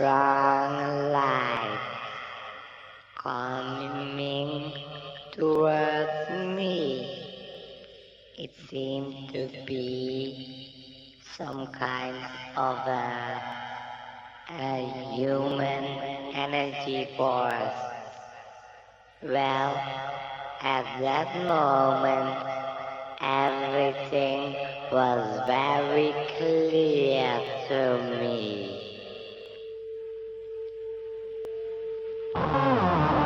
strong light coming towards me. It seemed to be some kind of a, a human energy force. Well, at that moment, everything was very clear to me. Oh.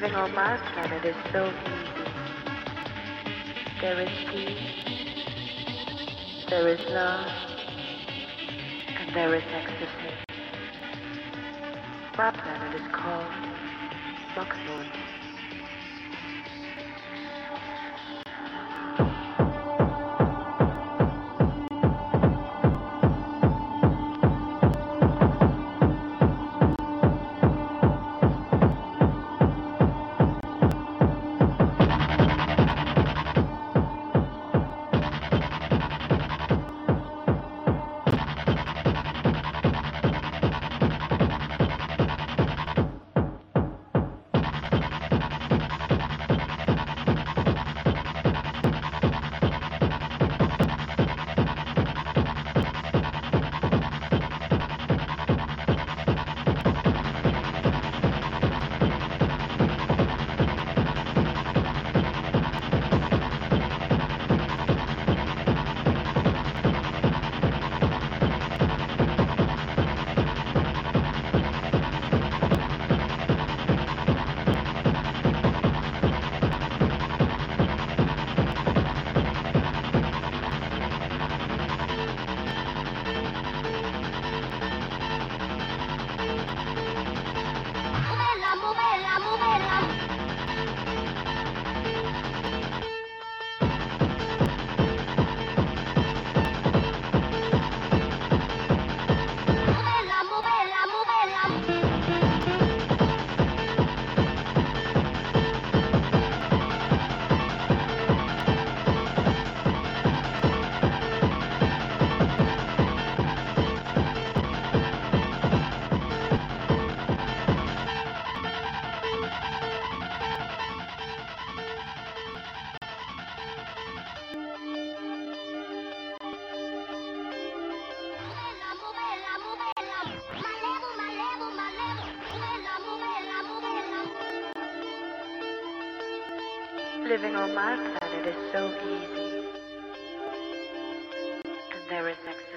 Living on my planet is so easy. There is peace, there is love, and there is ecstasy. My planet is called Luxor. Living on my planet is so easy. And there is next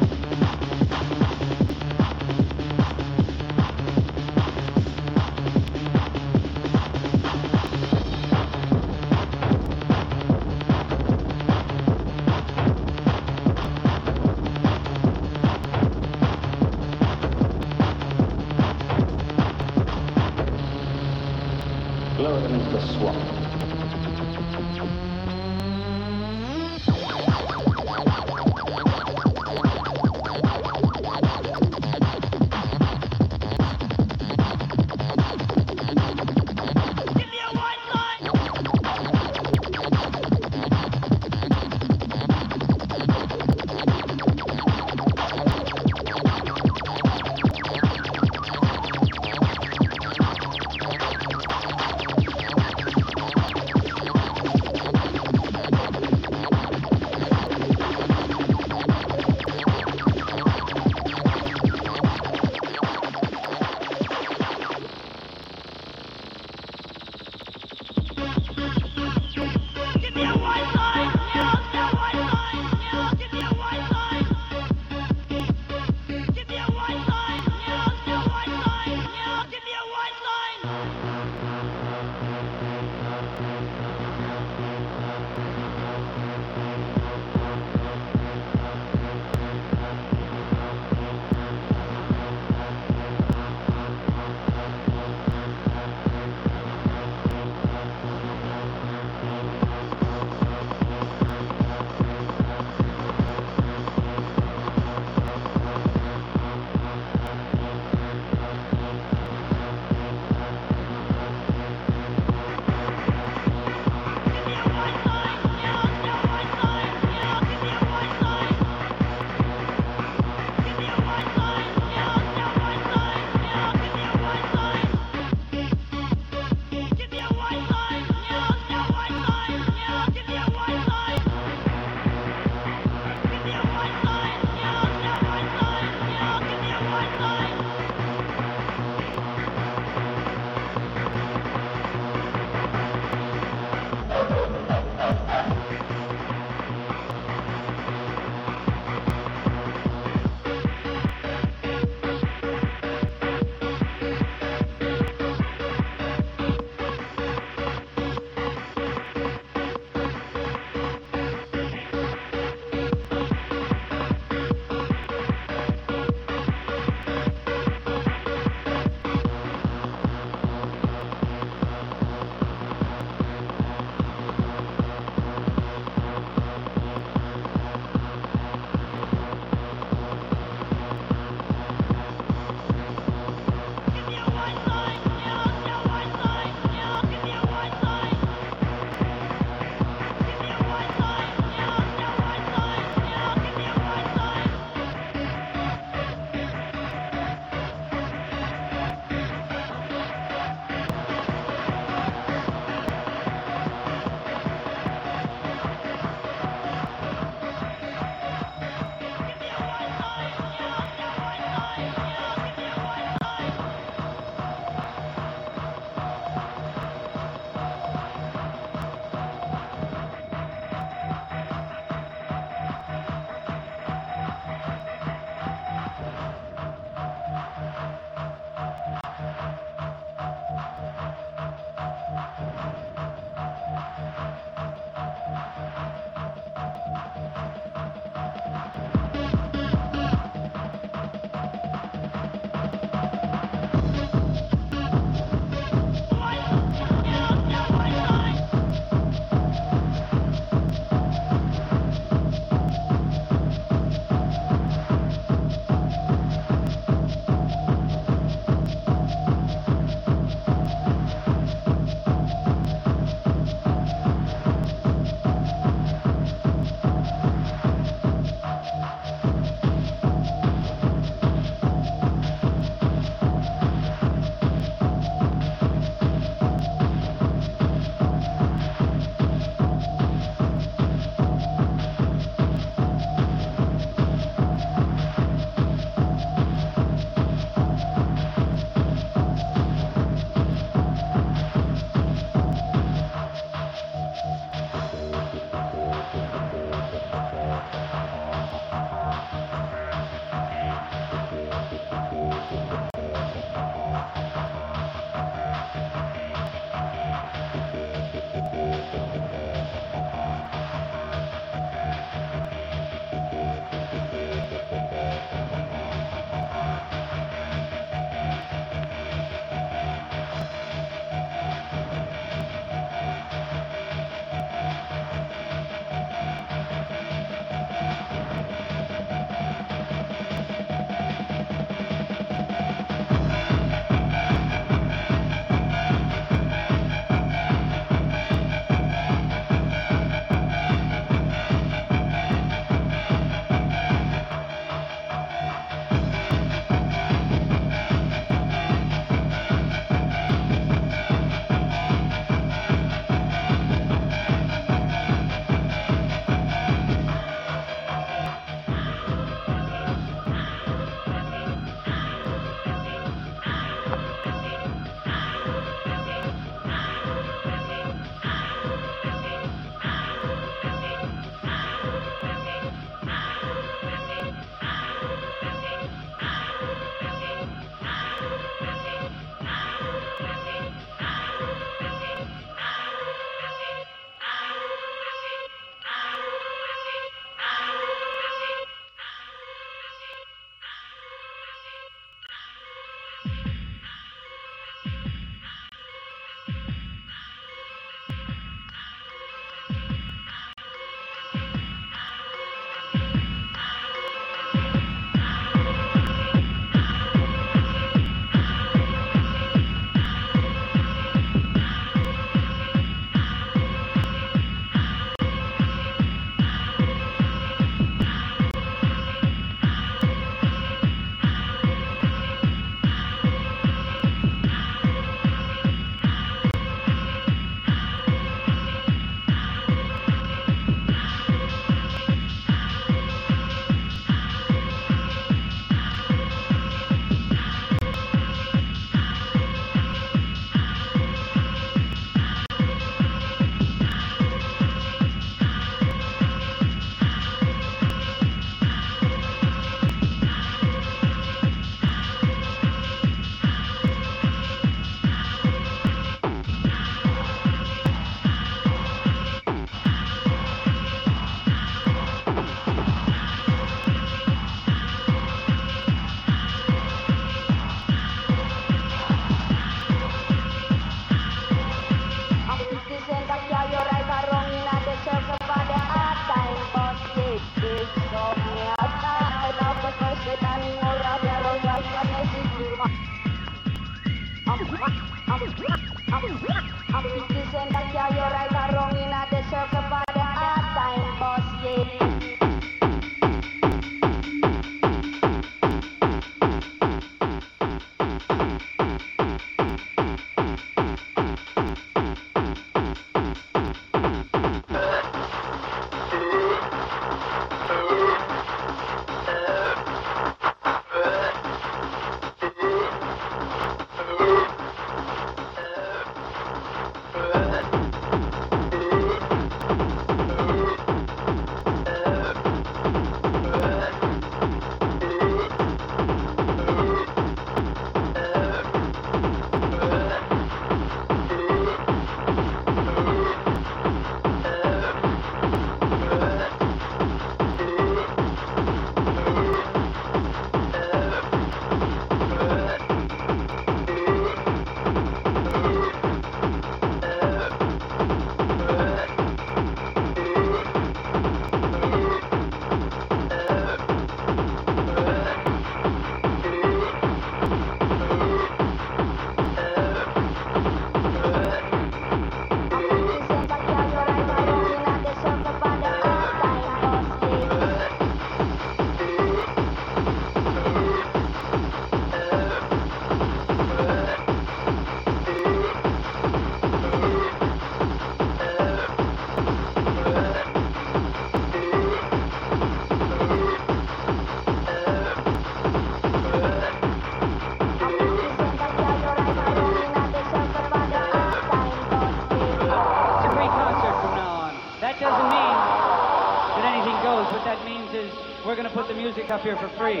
we're going to put the music up here for free.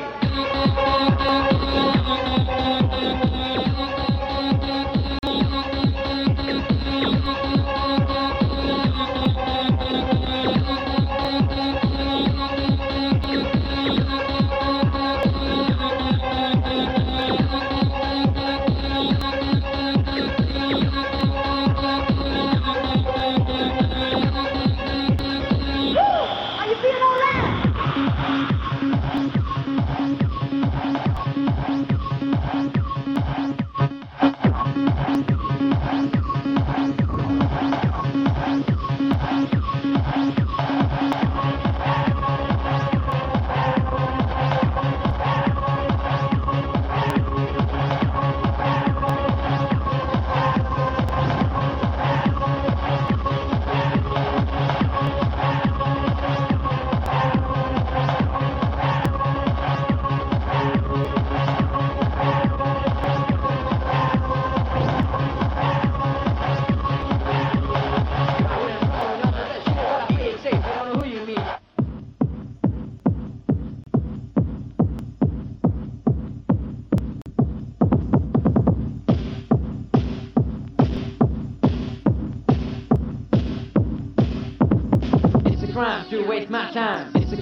Are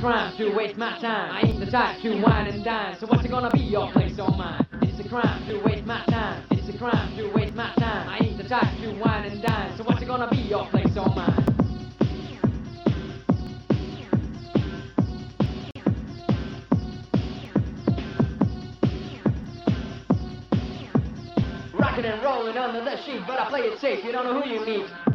crime to waste my time. I ain't the type to wine and dine. So what's it gonna be, your place or mine? It's a crime to waste my time. It's a crime to waste my time. I ain't the type to wine and dine. So what's it gonna be, your place or mine? Rocking and rolling under the sheet, but I play it safe. You don't know who you meet.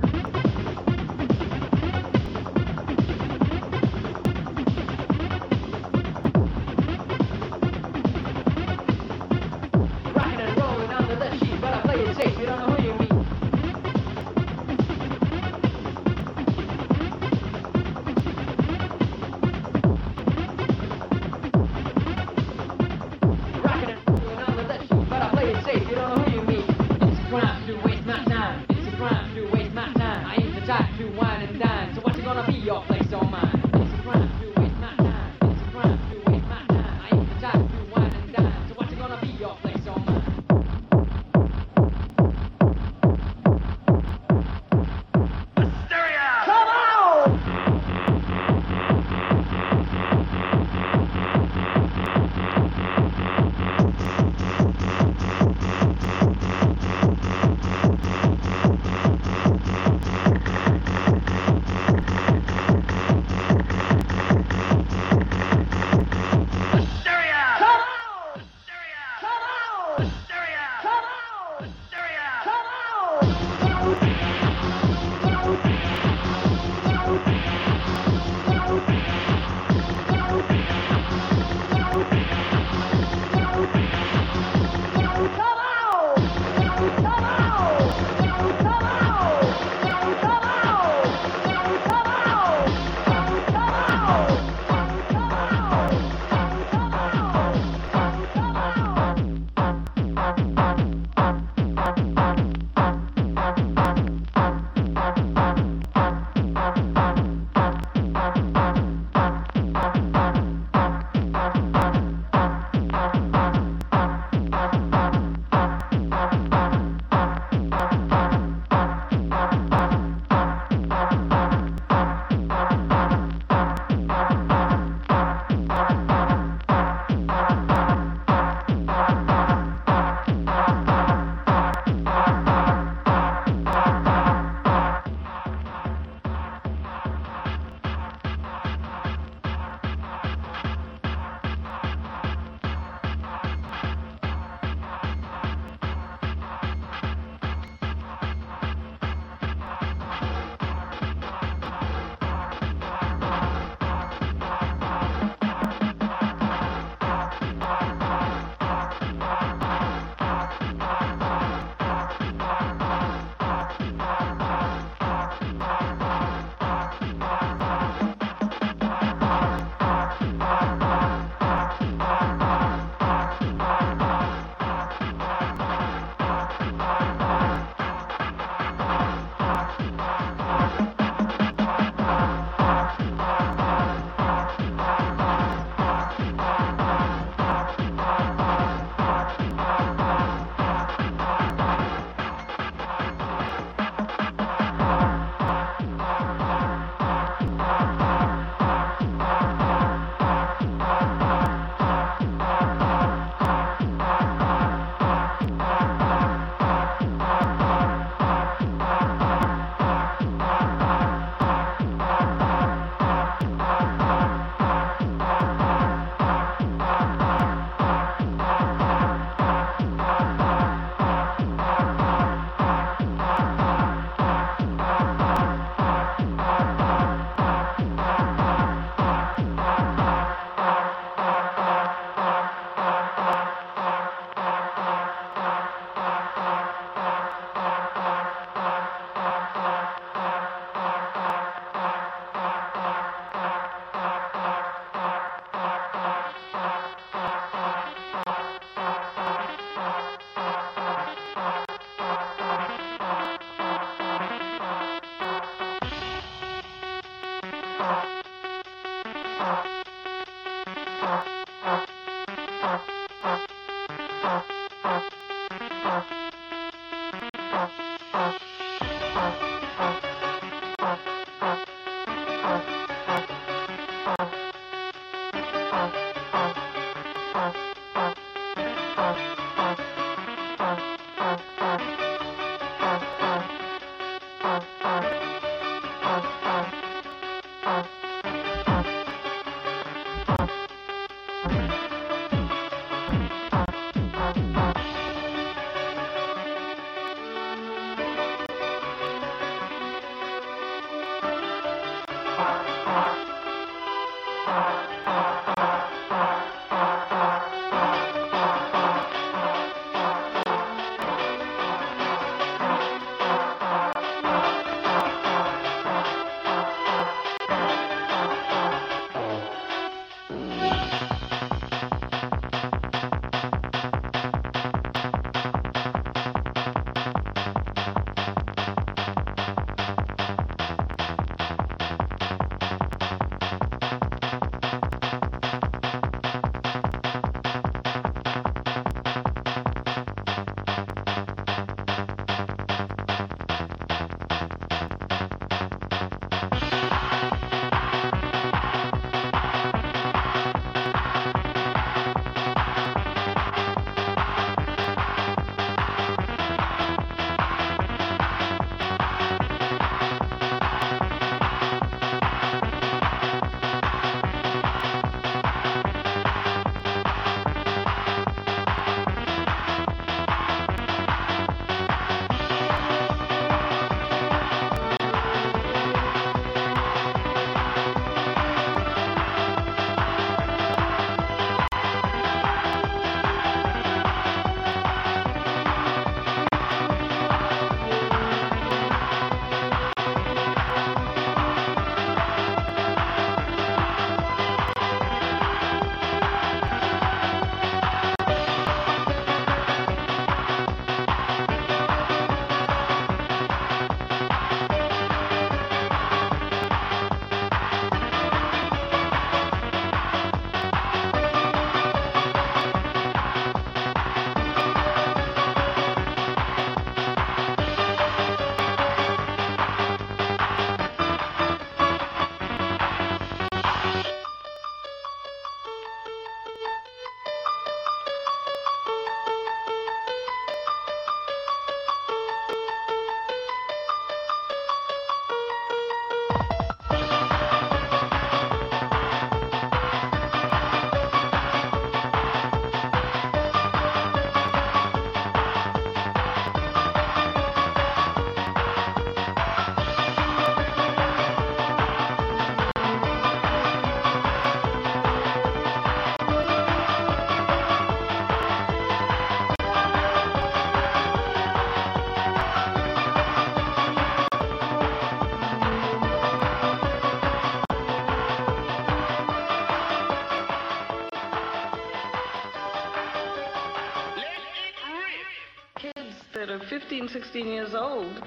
15, 16 years old,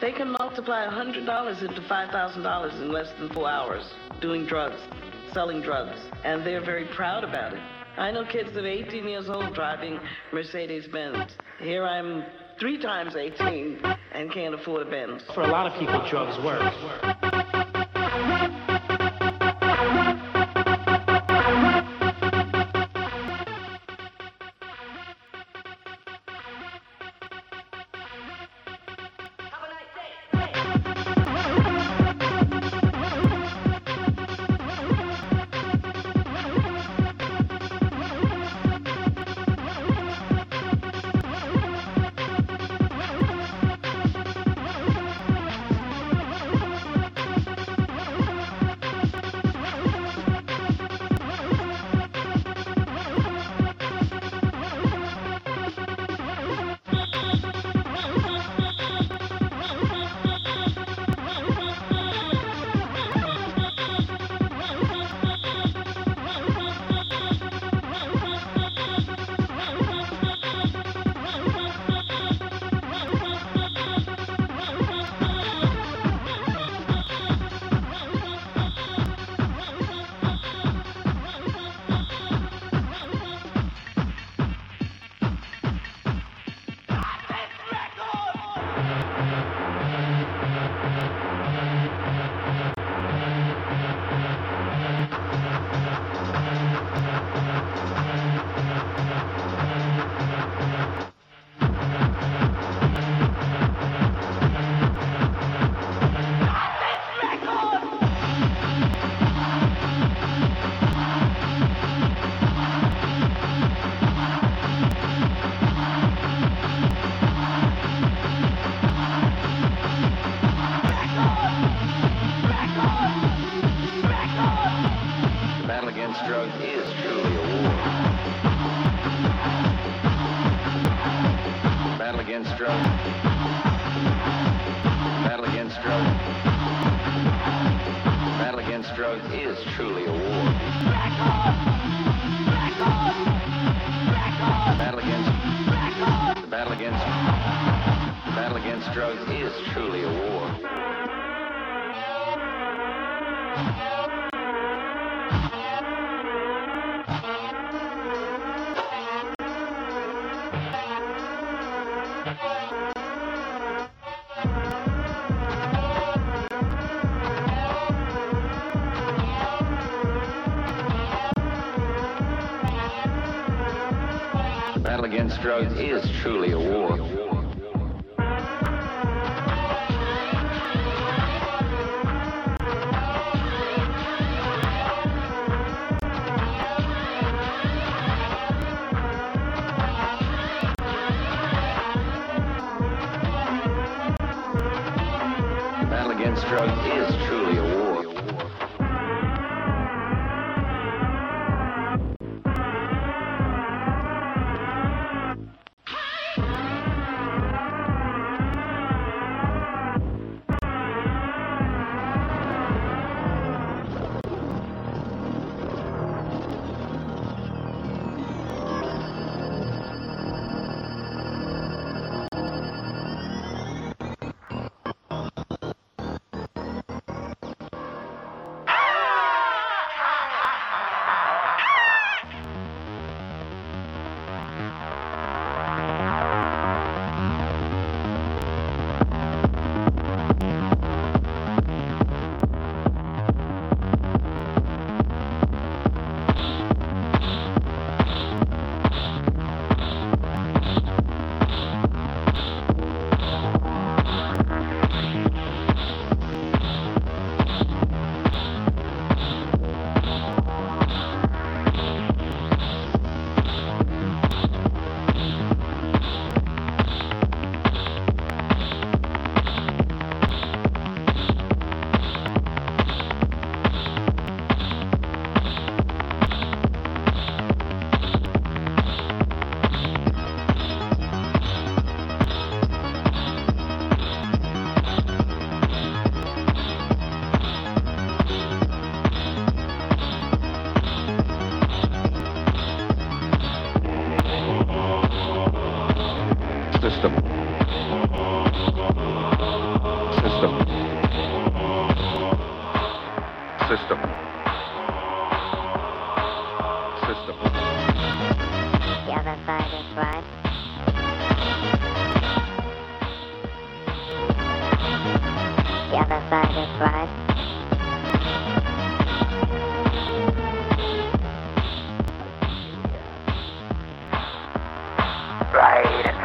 they can multiply $100 into $5,000 in less than four hours doing drugs, selling drugs, and they're very proud about it. I know kids that are 18 years old driving Mercedes Benz. Here I'm three times 18 and can't afford a Benz. For a lot of people, drugs work. Battle against drugs is truly a war.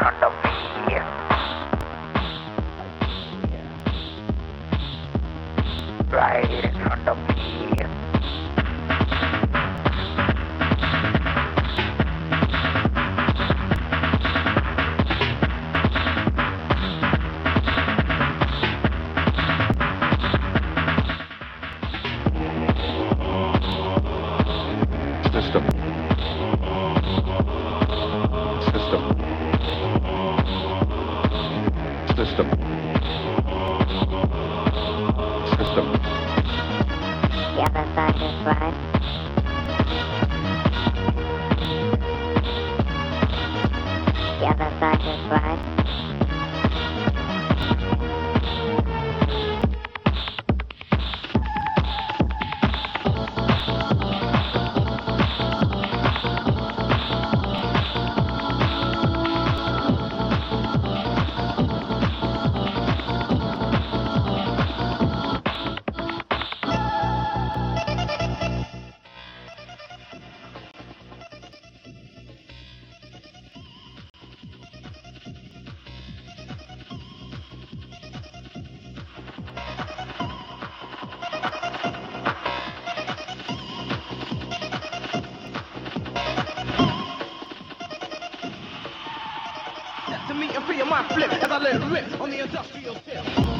front of me. flip as I let it rip on the industrial tip.